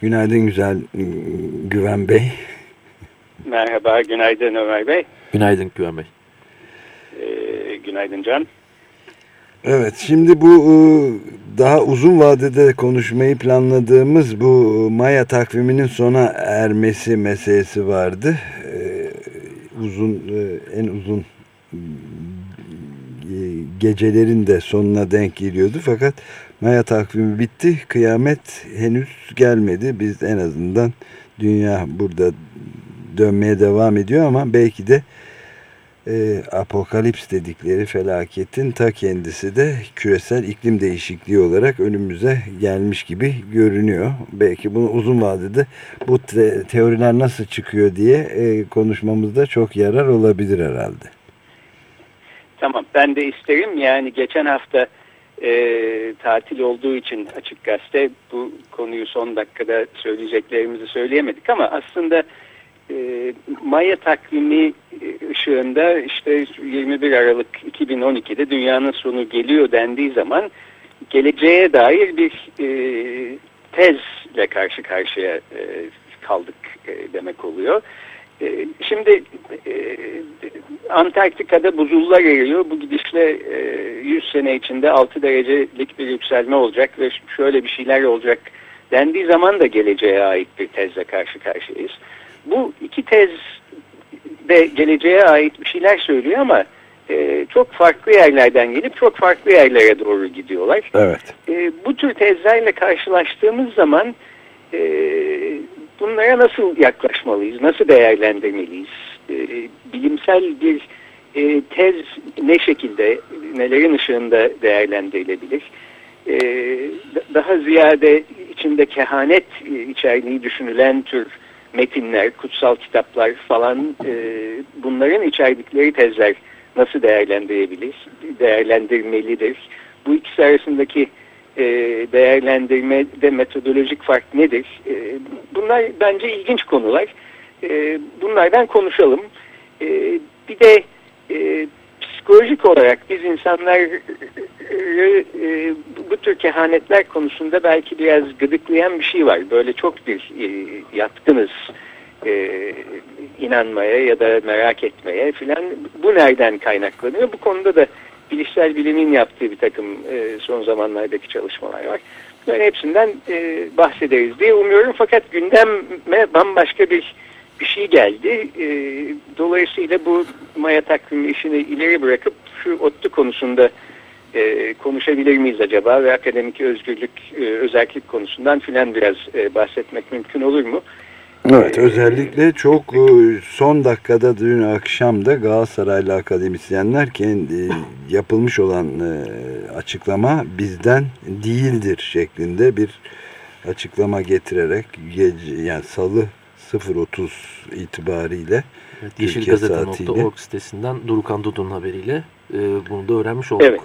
Günaydın güzel Güven Bey. Merhaba, günaydın Ömer Bey. Günaydın Güven Bey. Ee, günaydın Can. Evet, şimdi bu e, daha uzun vadede konuşmayı planladığımız bu Maya takviminin sona ermesi meselesi vardı. Ee, uzun, en uzun gecelerin de sonuna denk geliyordu. Fakat Maya takvimi bitti. Kıyamet henüz gelmedi. Biz en azından dünya burada dönmeye devam ediyor ama belki de e, apokalips dedikleri felaketin ta kendisi de küresel iklim değişikliği olarak önümüze gelmiş gibi görünüyor. Belki bunu uzun vadede bu te teoriler nasıl çıkıyor diye e, konuşmamızda çok yarar olabilir herhalde. Tamam ben de isterim yani geçen hafta e, tatil olduğu için açık gazete bu konuyu son dakikada söyleyeceklerimizi söyleyemedik ama aslında e, Maya takvimi ışığında işte 21 Aralık 2012'de dünyanın sonu geliyor dendiği zaman geleceğe dair bir e, tezle karşı karşıya e, kaldık e, demek oluyor. E, şimdi e, Antarktika'da buzullar eriyor. Bu gidişle 100 sene içinde 6 derecelik bir yükselme olacak ve şöyle bir şeyler olacak dendiği zaman da geleceğe ait bir tezle karşı karşıyayız. Bu iki tez de geleceğe ait bir şeyler söylüyor ama çok farklı yerlerden gelip çok farklı yerlere doğru gidiyorlar. Evet. bu tür tezlerle karşılaştığımız zaman bunlara nasıl yaklaşmalıyız, nasıl değerlendirmeliyiz? E, bilimsel bir e, tez ne şekilde, nelerin ışığında değerlendirilebilir? E, daha ziyade içinde kehanet e, içerdiği düşünülen tür metinler, kutsal kitaplar falan e, bunların içerdikleri tezler nasıl değerlendirebilir, değerlendirmelidir? Bu ikisi arasındaki e, değerlendirmede metodolojik fark nedir? E, bunlar bence ilginç konular. E, bunlardan konuşalım. E, bir de psikolojik olarak biz insanları e, bu tür kehanetler konusunda belki biraz gıdıklayan bir şey var. Böyle çok bir e, yatkınız inanmaya ya da merak etmeye filan. Bu nereden kaynaklanıyor? Bu konuda da bilişsel bilimin yaptığı bir takım e, son zamanlardaki çalışmalar var. Bunların hepsinden e, bahsederiz diye umuyorum. Fakat gündeme bambaşka bir bir şey geldi. E, dolayısıyla bu Maya takvimi işini ileri bırakıp şu ODTÜ konusunda e, konuşabilir miyiz acaba ve akademik özgürlük, e, özellik konusundan filan biraz e, bahsetmek mümkün olur mu? Evet özellikle çok e, son dakikada dün akşam da Galatasaraylı akademisyenler kendi yapılmış olan e, açıklama bizden değildir şeklinde bir açıklama getirerek gece, yani salı 0.30 itibariyle evet, Yeşilgazete.org sitesinden Durukan Dudu'nun haberiyle e, bunu da öğrenmiş olduk. Evet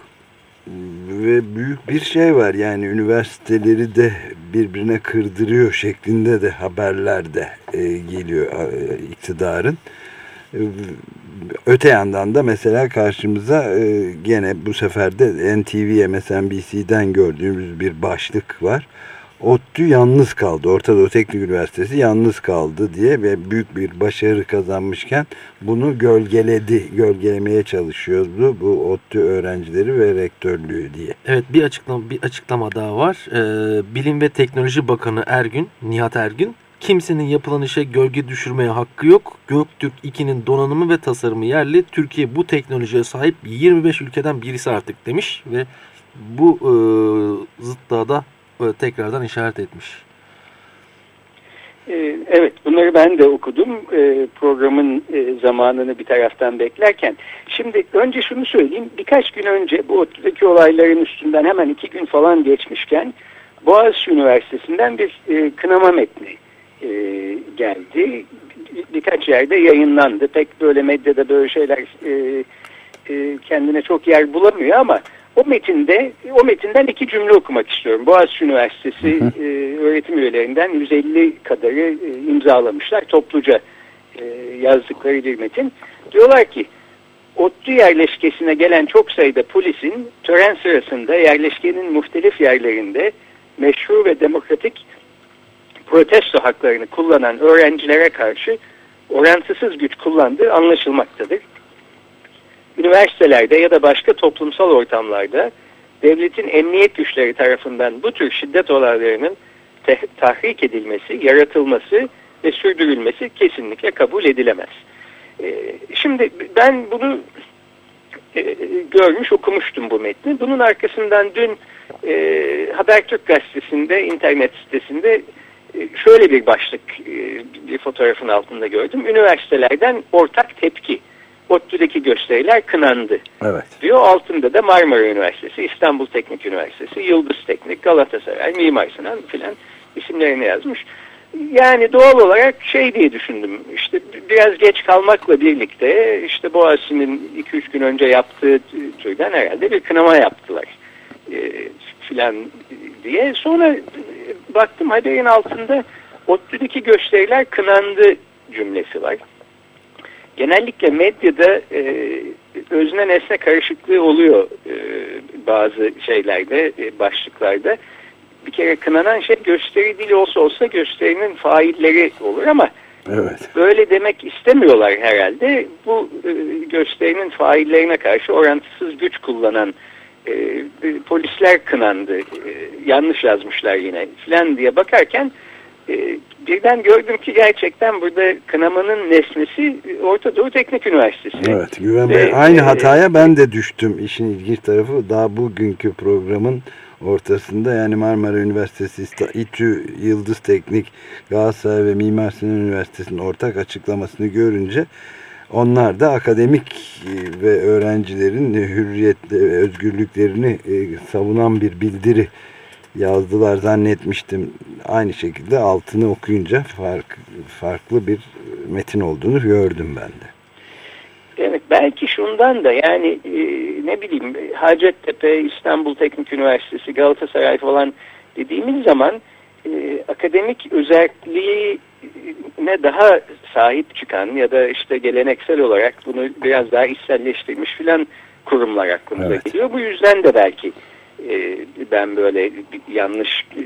ve büyük bir şey var yani üniversiteleri de birbirine kırdırıyor şeklinde de haberler de e, geliyor e, iktidarın. E, öte yandan da mesela karşımıza gene bu sefer de NTV MSNBC'den gördüğümüz bir başlık var. ODTÜ yalnız kaldı. Orta Doğu Teknik Üniversitesi yalnız kaldı diye ve büyük bir başarı kazanmışken bunu gölgeledi, gölgelemeye çalışıyordu bu ODTÜ öğrencileri ve rektörlüğü diye. Evet bir açıklama, bir açıklama daha var. Ee, Bilim ve Teknoloji Bakanı Ergün, Nihat Ergün, kimsenin yapılan işe gölge düşürmeye hakkı yok. Göktürk 2'nin donanımı ve tasarımı yerli. Türkiye bu teknolojiye sahip 25 ülkeden birisi artık demiş ve bu e, zıtlığa da tekrardan işaret etmiş. Ee, evet bunları ben de okudum ee, programın e, zamanını bir taraftan beklerken. Şimdi önce şunu söyleyeyim birkaç gün önce bu ODTÜ'deki olayların üstünden hemen iki gün falan geçmişken Boğaziçi Üniversitesi'nden bir e, kınama metni e, geldi. Birkaç yerde yayınlandı. Pek böyle medyada böyle şeyler e, e, kendine çok yer bulamıyor ama o metinde o metinden iki cümle okumak istiyorum. Boğaziçi Üniversitesi hı hı. E, öğretim üyelerinden 150 kadarı e, imzalamışlar. Topluca e, yazdıkları bir metin. Diyorlar ki ODTÜ yerleşkesine gelen çok sayıda polisin tören sırasında yerleşkenin muhtelif yerlerinde meşru ve demokratik protesto haklarını kullanan öğrencilere karşı orantısız güç kullandığı anlaşılmaktadır. Üniversitelerde ya da başka toplumsal ortamlarda devletin emniyet güçleri tarafından bu tür şiddet olaylarının tahrik edilmesi, yaratılması ve sürdürülmesi kesinlikle kabul edilemez. Ee, şimdi ben bunu e, görmüş okumuştum bu metni. Bunun arkasından dün e, Habertürk gazetesinde internet sitesinde e, şöyle bir başlık e, bir fotoğrafın altında gördüm. Üniversitelerden ortak tepki. ODTÜ'deki gösteriler kınandı. Evet. Diyor altında da Marmara Üniversitesi, İstanbul Teknik Üniversitesi, Yıldız Teknik, Galatasaray, Mimar Sinan filan isimlerini yazmış. Yani doğal olarak şey diye düşündüm. İşte biraz geç kalmakla birlikte işte Boğaziçi'nin 2-3 gün önce yaptığı türden herhalde bir kınama yaptılar. E, filan diye. Sonra baktım haberin altında ODTÜ'deki gösteriler kınandı cümlesi var. Genellikle medyada e, özne nesne karışıklığı oluyor e, bazı şeylerde, e, başlıklarda bir kere kınanan şey gösteri dili olsa olsa gösterinin failleri olur ama evet. böyle demek istemiyorlar herhalde. Bu e, gösterinin faillerine karşı orantısız güç kullanan e, e, polisler kınandı. E, yanlış yazmışlar yine filan diye bakarken e, birden gördüm ki gerçekten burada kınamanın nesnesi Orta Doğu Teknik Üniversitesi. Evet Güven Bey ee, aynı hataya ben de düştüm. İşin ilginç tarafı daha bugünkü programın ortasında yani Marmara Üniversitesi, İTÜ, Yıldız Teknik, Galatasaray ve Mimar Sinan Üniversitesi'nin ortak açıklamasını görünce onlar da akademik e, ve öğrencilerin hürriyet ve özgürlüklerini e, savunan bir bildiri yazdılar zannetmiştim. Aynı şekilde altını okuyunca fark, farklı bir metin olduğunu gördüm ben de. Evet belki şundan da yani e, ne bileyim Hacettepe, İstanbul Teknik Üniversitesi, Galatasaray falan dediğimiz zaman e, akademik özelliğine daha sahip çıkan ya da işte geleneksel olarak bunu biraz daha içselleştirmiş filan kurumlar aklımıza evet. geliyor. Bu yüzden de belki e, ben böyle yanlış e,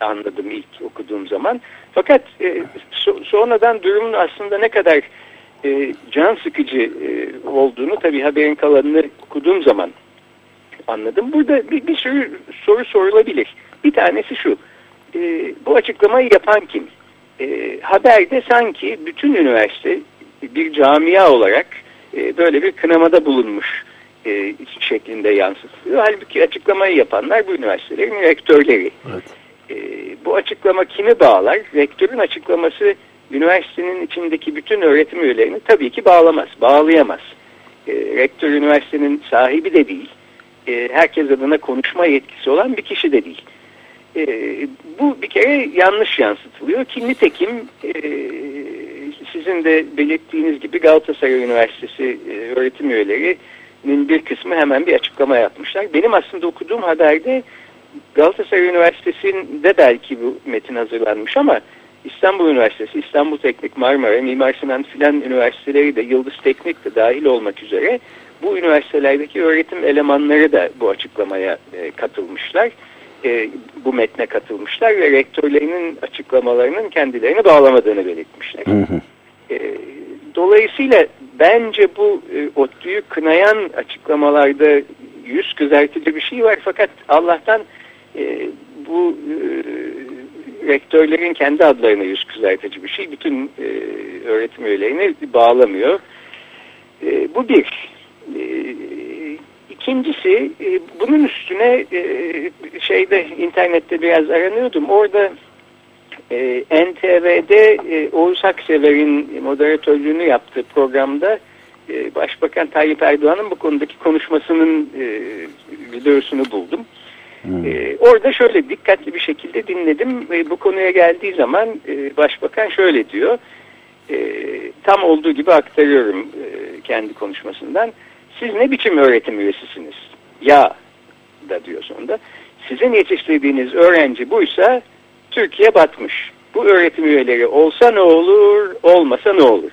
anladım ilk okuduğum zaman. Fakat e, so sonradan durumun aslında ne kadar can sıkıcı olduğunu tabii haberin kalanını okuduğum zaman anladım. Burada bir, bir sürü soru sorulabilir. Bir tanesi şu. Bu açıklamayı yapan kim? Haberde sanki bütün üniversite bir camia olarak böyle bir kınamada bulunmuş e, şeklinde yansıtılıyor. Halbuki açıklamayı yapanlar bu üniversitelerin rektörleri. Evet. E, bu açıklama kimi bağlar? Rektörün açıklaması üniversitenin içindeki bütün öğretim üyelerini tabii ki bağlamaz, bağlayamaz. E, rektör üniversitenin sahibi de değil. E, herkes adına konuşma yetkisi olan bir kişi de değil. E, bu bir kere yanlış yansıtılıyor ki nitekim e, sizin de belirttiğiniz gibi Galatasaray Üniversitesi e, öğretim üyelerinin bir kısmı hemen bir açıklama yapmışlar. Benim aslında okuduğum haberde Galatasaray Üniversitesi'nde belki bu metin hazırlanmış ama İstanbul Üniversitesi, İstanbul Teknik, Marmara, Mimar Sinan filan üniversiteleri de Yıldız Teknik de dahil olmak üzere bu üniversitelerdeki öğretim elemanları da bu açıklamaya e, katılmışlar. E, bu metne katılmışlar ve rektörlerinin açıklamalarının kendilerini bağlamadığını belirtmişler. Hı hı. E, dolayısıyla bence bu e, ODTÜ'yü kınayan açıklamalarda yüz kızartıcı bir şey var fakat Allah'tan e, bu e, rektörlerin kendi adlarına yüz kızartıcı bir şey. Bütün e, öğretim üyelerini bağlamıyor. E, bu bir. E, ikincisi e, bunun üstüne e, şeyde internette biraz aranıyordum. Orada e, NTV'de e, Oğuz Aksever'in moderatörlüğünü yaptığı programda e, Başbakan Tayyip Erdoğan'ın bu konudaki konuşmasının e, videosunu buldum. Hmm. E, orada şöyle dikkatli bir şekilde dinledim. E, bu konuya geldiği zaman e, başbakan şöyle diyor. E, tam olduğu gibi aktarıyorum e, kendi konuşmasından. Siz ne biçim öğretim üyesisiniz? Ya da diyor sonunda. Sizin yetiştirdiğiniz öğrenci buysa Türkiye batmış. Bu öğretim üyeleri olsa ne olur, olmasa ne olur?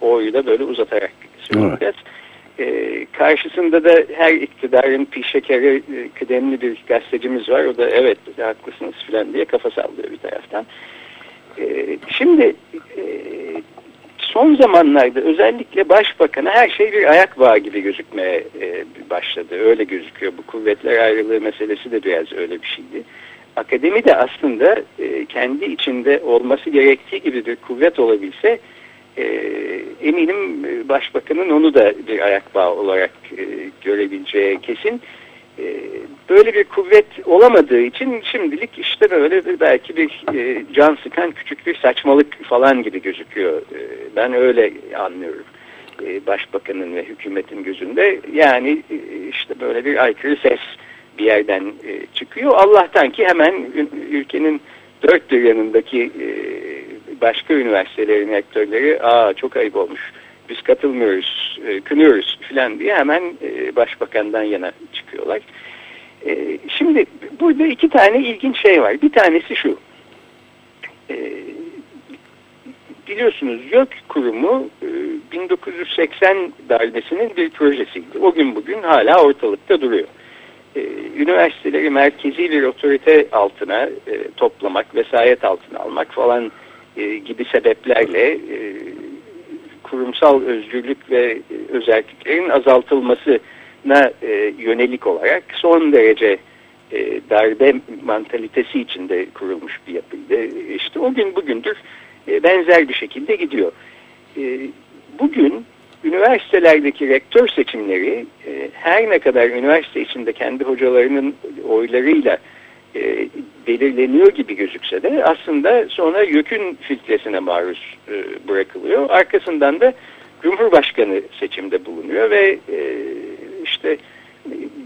O'yu da böyle uzatarak söyleyeceğiz. Ee, karşısında da her iktidarın pişekeri e, kıdemli bir gazetecimiz var. O da evet haklısınız filan diye kafa sallıyor bir taraftan. Ee, şimdi e, son zamanlarda özellikle başbakana her şey bir ayak bağı gibi gözükmeye e, başladı. Öyle gözüküyor. Bu kuvvetler ayrılığı meselesi de biraz öyle bir şeydi. Akademi de aslında e, kendi içinde olması gerektiği gibi bir kuvvet olabilse e, eminim e, başbakanın onu da bir ayak bağı olarak e, görebileceği kesin. E, böyle bir kuvvet olamadığı için şimdilik işte böyle bir, belki bir e, can sıkan küçük bir saçmalık falan gibi gözüküyor. E, ben öyle anlıyorum. E, başbakanın ve hükümetin gözünde yani e, işte böyle bir aykırı ses bir yerden e, çıkıyor. Allah'tan ki hemen ülkenin dört bir yanındaki e, başka üniversitelerin rektörleri aa çok ayıp olmuş biz katılmıyoruz, e, kınıyoruz filan diye hemen e, başbakandan yana çıkıyorlar. E, şimdi burada iki tane ilginç şey var. Bir tanesi şu. E, biliyorsunuz YÖK kurumu e, 1980 darbesinin bir projesiydi. O gün bugün hala ortalıkta duruyor. E, üniversiteleri merkezi bir otorite altına e, toplamak, vesayet altına almak falan e, gibi sebeplerle e, kurumsal özgürlük ve özelliklerin azaltılmasına e, yönelik olarak son derece e, darbe mantalitesi içinde kurulmuş bir yapıydı. İşte o gün bugündür e, benzer bir şekilde gidiyor. E, bugün üniversitelerdeki rektör seçimleri e, her ne kadar üniversite içinde kendi hocalarının oylarıyla e, belirleniyor gibi gözükse de aslında sonra YÖK'ün filtresine maruz e, bırakılıyor. Arkasından da Cumhurbaşkanı seçimde bulunuyor ve e, işte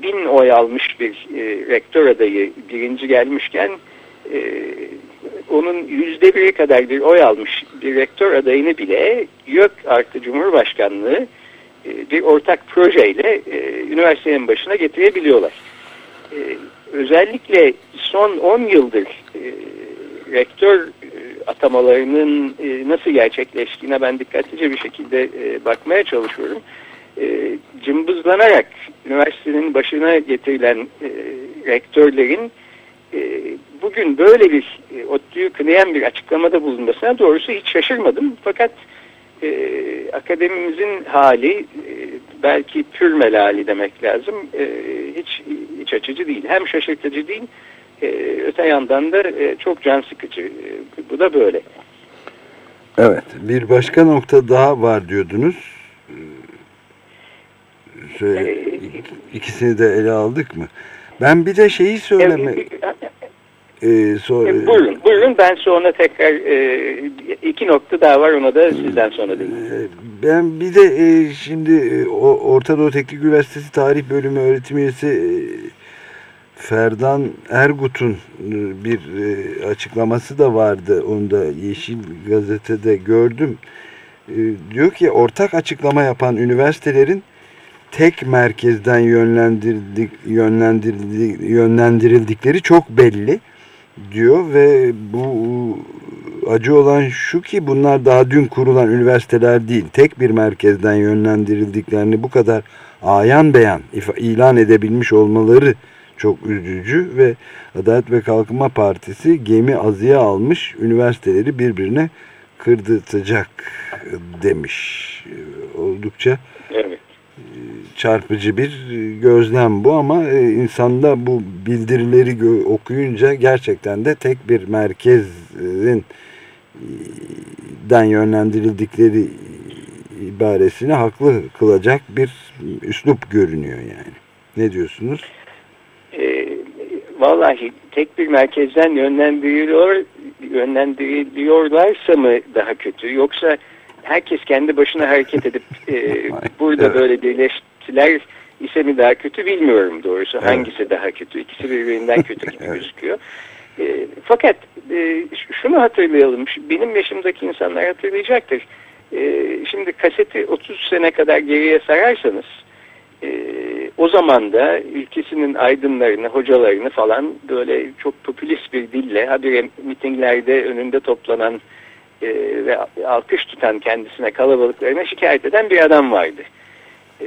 bin oy almış bir e, rektör adayı birinci gelmişken e, onun yüzde biri kadar bir oy almış bir rektör adayını bile YÖK artı Cumhurbaşkanlığı e, bir ortak projeyle e, üniversitenin başına getirebiliyorlar. E, özellikle son 10 yıldır rektör atamalarının nasıl gerçekleştiğine ben dikkatlice bir şekilde bakmaya çalışıyorum. Cımbızlanarak üniversitenin başına getirilen rektörlerin bugün böyle bir e, ODTÜ'yü kınayan bir açıklamada bulunmasına doğrusu hiç şaşırmadım. Fakat e, akademimizin hali e, belki pür melali demek lazım. E, hiç iç açıcı değil. Hem şaşırtıcı değil e, öte yandan da e, çok can sıkıcı. E, bu da böyle. Evet. Bir başka nokta daha var diyordunuz. Söyle, ikisini de ele aldık mı? Ben bir de şeyi söyleme... Ee, sonra, e, buyurun, buyurun ben sonra tekrar e, iki nokta daha var ona da sizden sonra dinleyeyim. Ben bir de e, şimdi e, o, Orta Doğu Teknik Üniversitesi Tarih Bölümü öğretim üyesi e, Ferdan Ergut'un e, bir e, açıklaması da vardı. Onu da Yeşil Gazete'de gördüm. E, diyor ki ortak açıklama yapan üniversitelerin tek merkezden yönlendirdik, yönlendirildik, yönlendirildikleri çok belli diyor ve bu acı olan şu ki bunlar daha dün kurulan üniversiteler değil. Tek bir merkezden yönlendirildiklerini bu kadar ayan beyan ilan edebilmiş olmaları çok üzücü ve Adalet ve Kalkınma Partisi gemi azıya almış üniversiteleri birbirine kırdırtacak demiş. Oldukça evet çarpıcı bir gözlem bu ama insanda bu bildirileri okuyunca gerçekten de tek bir merkezin den yönlendirildikleri ibaresini haklı kılacak bir üslup görünüyor yani. Ne diyorsunuz? E, vallahi tek bir merkezden yönlendiriliyor, yönlendiriliyorlarsa mı daha kötü yoksa herkes kendi başına hareket edip e, burada evet. böyle birleştiler ise mi daha kötü bilmiyorum doğrusu. Evet. Hangisi daha kötü? İkisi birbirinden kötü gibi evet. gözüküyor. E, fakat e, şunu hatırlayalım. Benim yaşımdaki insanlar hatırlayacaktır. E, şimdi kaseti 30 sene kadar geriye sararsanız e, o zaman da ülkesinin aydınlarını, hocalarını falan böyle çok popülist bir dille habire mitinglerde önünde toplanan e, ve alkış tutan kendisine kalabalıklarına şikayet eden bir adam vardı. E,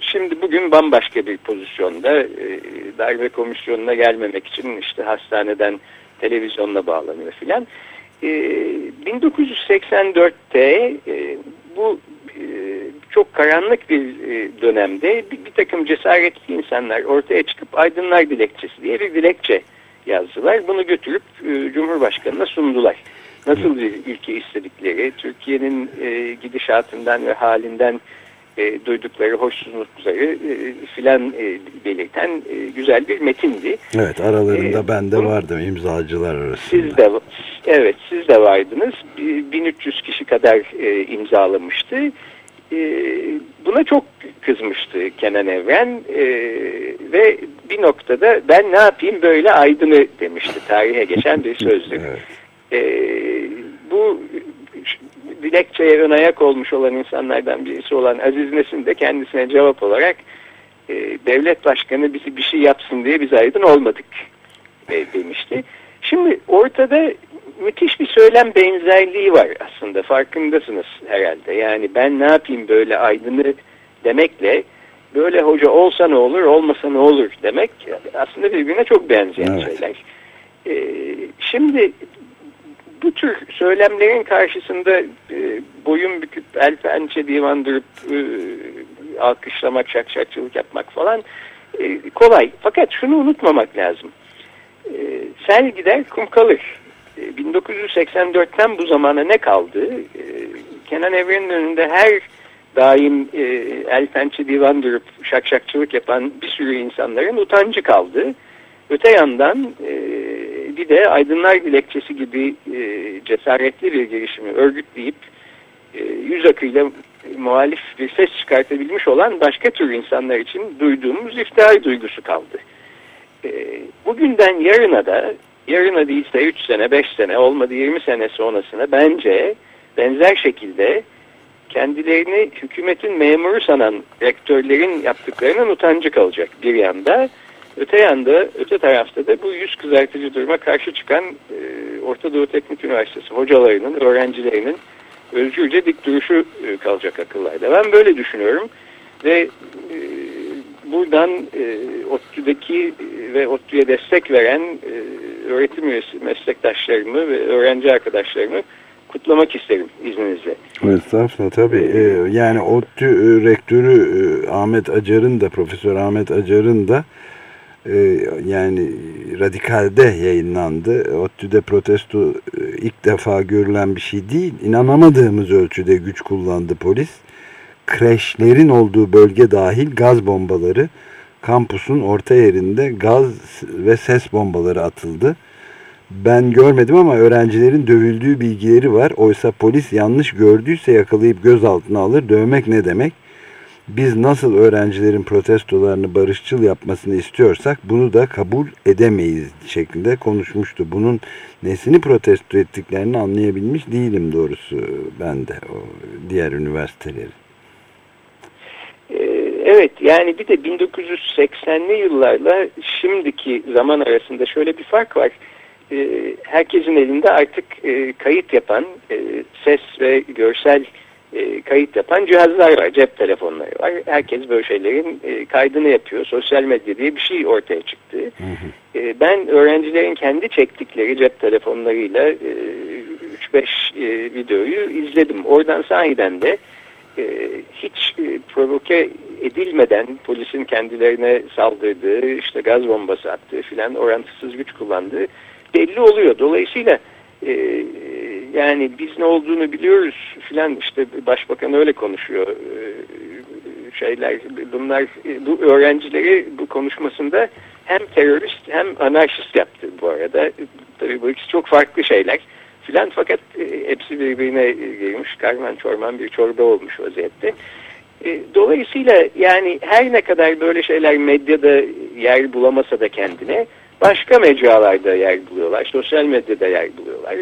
şimdi bugün bambaşka bir pozisyonda e, darbe komisyonuna gelmemek için işte hastaneden televizyonla bağlanıyor filan. E, 1984'te e, bu çok karanlık bir dönemde bir, bir takım cesaretli insanlar ortaya çıkıp aydınlar dilekçesi diye bir dilekçe yazdılar. Bunu götürüp Cumhurbaşkanı'na sundular. Nasıl bir ülke istedikleri, Türkiye'nin gidişatından ve halinden e, duydukları hoşsuzlukları e, filan e, belirten e, güzel bir metindi. Evet aralarında e, ben de vardım imzacılar arasında. Siz de evet siz de vardınız. 1300 kişi kadar e, imzalamıştı. E, buna çok kızmıştı Kenan Evren e, ve bir noktada ben ne yapayım böyle aydını demişti tarihe geçen bir sözdür. evet. e, bu dilekçeye ön ayak olmuş olan insanlardan birisi olan Aziz Nesin de kendisine cevap olarak e, devlet başkanı bizi bir şey yapsın diye biz aydın olmadık e, demişti. Şimdi ortada müthiş bir söylem benzerliği var aslında farkındasınız herhalde. Yani ben ne yapayım böyle aydını demekle böyle hoca olsa ne olur olmasa ne olur demek aslında birbirine çok benzeyen evet. şeyler. Ee, şimdi bu tür söylemlerin karşısında e, boyun büküp el pençe divandırıp e, alkışlamak, şakşakçılık yapmak falan e, kolay. Fakat şunu unutmamak lazım. E, sel gider kum kalır. E, 1984'ten bu zamana ne kaldı? E, Kenan Evren'in önünde her daim e, el pençe divandırıp şakşakçılık yapan bir sürü insanların utancı kaldı. Öte yandan e, bir de aydınlar dilekçesi gibi e, cesaretli bir girişimi örgütleyip e, yüz akıyla muhalif bir ses çıkartabilmiş olan başka tür insanlar için duyduğumuz iftihar duygusu kaldı. E, bugünden yarına da yarına değilse 3 sene 5 sene olmadı 20 sene sonrasına bence benzer şekilde kendilerini hükümetin memuru sanan rektörlerin yaptıklarının utancı kalacak bir yanda. Öte yanda, öte tarafta da bu yüz kızartıcı duruma karşı çıkan e, Orta Doğu Teknik Üniversitesi hocalarının, öğrencilerinin özgürce dik duruşu e, kalacak akıllarda. Ben böyle düşünüyorum ve e, buradan e, ODTÜ'deki ve ODTÜ'ye destek veren e, öğretim üyesi meslektaşlarımı ve öğrenci arkadaşlarımı kutlamak isterim izninizle. Estağfurullah tabii. Ee, yani ODTÜ e, rektörü e, Ahmet Acar'ın da Profesör Ahmet Acar'ın da e, yani Radikal'de yayınlandı. ODTÜ'de protesto e, ilk defa görülen bir şey değil. İnanamadığımız ölçüde güç kullandı polis. Kreşlerin olduğu bölge dahil gaz bombaları kampusun orta yerinde gaz ve ses bombaları atıldı. Ben görmedim ama öğrencilerin dövüldüğü bilgileri var. Oysa polis yanlış gördüyse yakalayıp gözaltına alır. Dövmek ne demek? Biz nasıl öğrencilerin protestolarını barışçıl yapmasını istiyorsak bunu da kabul edemeyiz şeklinde konuşmuştu. Bunun nesini protesto ettiklerini anlayabilmiş değilim doğrusu ben de o diğer üniversiteleri. Ee, evet yani bir de 1980'li yıllarla şimdiki zaman arasında şöyle bir fark var. Ee, herkesin elinde artık e, kayıt yapan e, ses ve görsel e, kayıt yapan cihazlar var, cep telefonları var. Herkes böyle şeylerin e, kaydını yapıyor. Sosyal medya diye bir şey ortaya çıktı. Hı hı. E, ben öğrencilerin kendi çektikleri cep telefonlarıyla 3-5 videoyu izledim. Oradan sahiden de hiç provoke edilmeden polisin kendilerine saldırdığı, işte gaz bombası attığı filan orantısız güç kullandığı belli oluyor. Dolayısıyla e, yani biz ne olduğunu biliyoruz filan işte başbakan öyle konuşuyor e, şeyler bunlar bu öğrencileri bu konuşmasında hem terörist hem anarşist yaptı bu arada tabii bu ikisi çok farklı şeyler filan fakat e, hepsi birbirine girmiş karman çorman bir çorba olmuş vaziyette E, dolayısıyla yani her ne kadar böyle şeyler medyada yer bulamasa da kendine başka mecralarda yer buluyorlar. Sosyal medyada yer buluyorlar.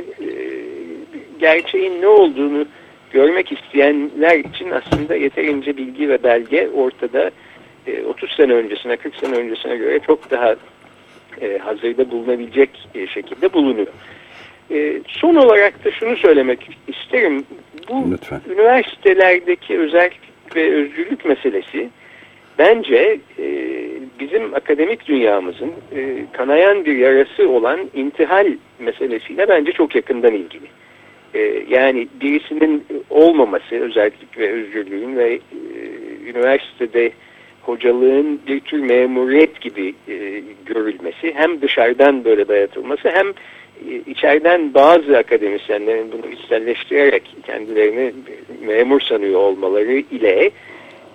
E, gerçeğin ne olduğunu görmek isteyenler için aslında yeterince bilgi ve belge ortada. E, 30 sene öncesine, 40 sene öncesine göre çok daha e, hazırda bulunabilecek e, şekilde bulunuyor. E, son olarak da şunu söylemek isterim. Bu Lütfen. üniversitelerdeki özellik ve özgürlük meselesi bence e, bizim akademik dünyamızın e, kanayan bir yarası olan intihal meselesiyle bence çok yakından ilgili. E, yani birisinin olmaması özellik ve özgürlüğün ve e, üniversitede hocalığın bir tür memuriyet gibi e, görülmesi hem dışarıdan böyle dayatılması hem e, içeriden bazı akademisyenlerin bunu içselleştirerek kendilerini memur sanıyor olmaları ile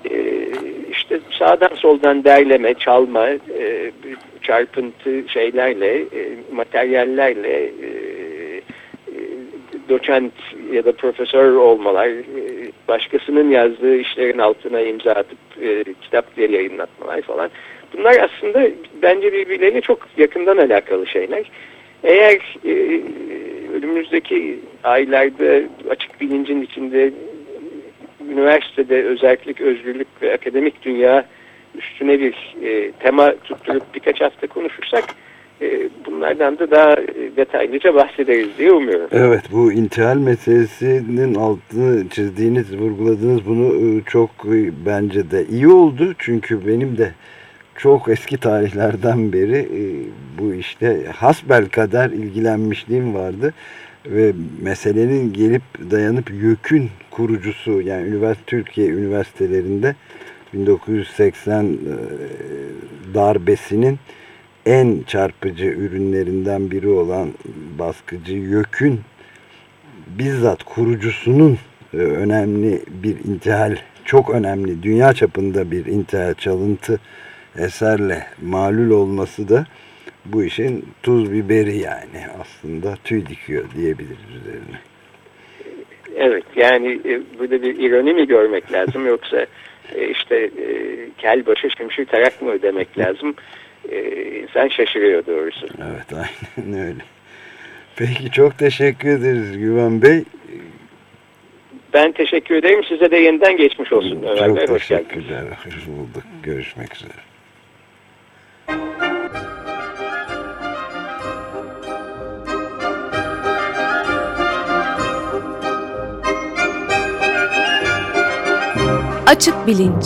e, işte sağdan soldan derleme, çalma, e, çarpıntı şeylerle, e, materyallerle e, doçent ya da profesör olmalar, e, başkasının yazdığı işlerin altına imza atıp e, kitap diye yayınlatmalar falan. Bunlar aslında bence birbirleriyle çok yakından alakalı şeyler. Eğer e, önümüzdeki aylarda açık bilincin içinde üniversitede özellik özgürlük ve akademik dünya üstüne bir e, tema tutturup birkaç hafta konuşursak bunlardan da daha e, detaylıca bahsederiz diye umuyorum. Evet bu intihal meselesinin altını çizdiğiniz, vurguladığınız bunu e, çok e, bence de iyi oldu. Çünkü benim de çok eski tarihlerden beri e, bu işte hasbel kadar ilgilenmişliğim vardı. Ve meselenin gelip dayanıp YÖK'ün kurucusu yani üniversite, Türkiye üniversitelerinde 1980 e, darbesinin en çarpıcı ürünlerinden biri olan baskıcı YÖK'ün bizzat kurucusunun e, önemli bir intihal, çok önemli dünya çapında bir intihal çalıntı eserle malul olması da bu işin tuz biberi yani aslında tüy dikiyor diyebiliriz üzerine. Evet yani e, burada bir ironi mi görmek lazım yoksa e, işte kel başa şimşir tarak mı demek lazım? E, insan şaşırıyor doğrusu. Evet aynen öyle. Peki çok teşekkür ederiz Güven Bey. Ben teşekkür ederim. Size de yeniden geçmiş olsun. Ömer Çok Bey, hoş geldiniz. teşekkürler. Hoş bulduk. Görüşmek üzere. Açık bilinç.